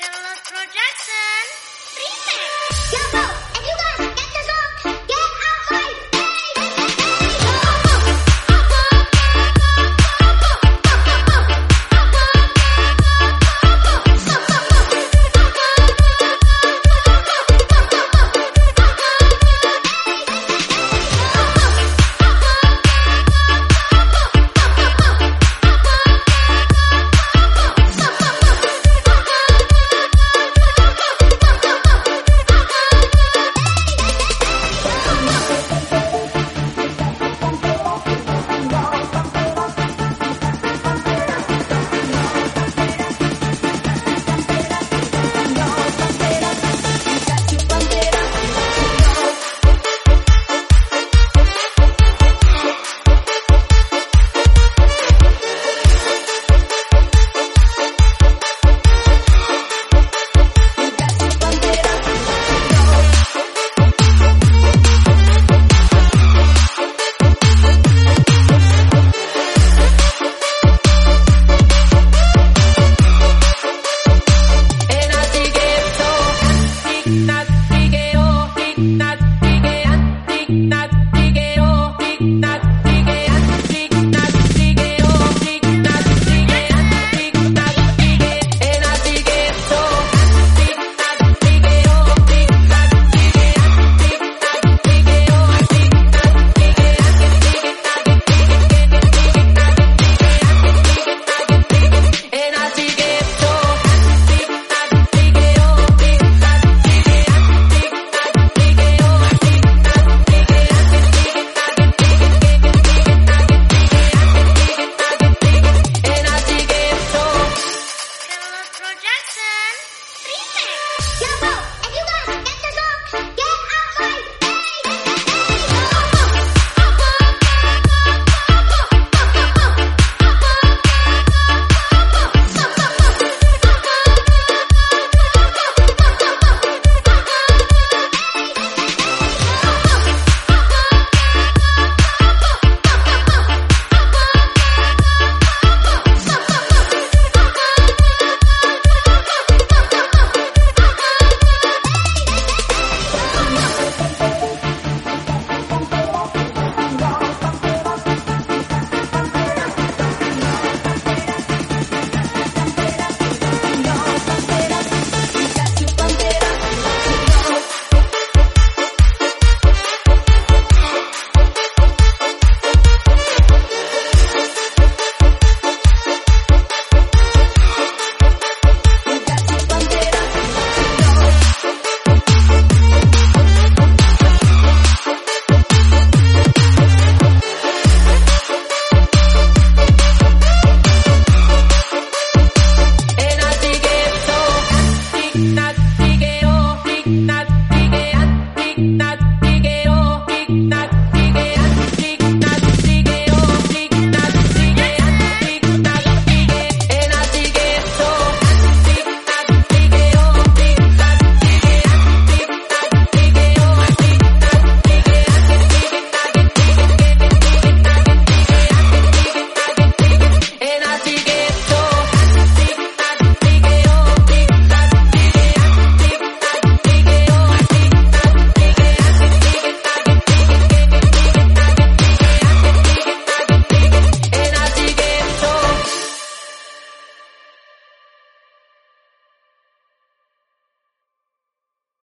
Production Remix Bro,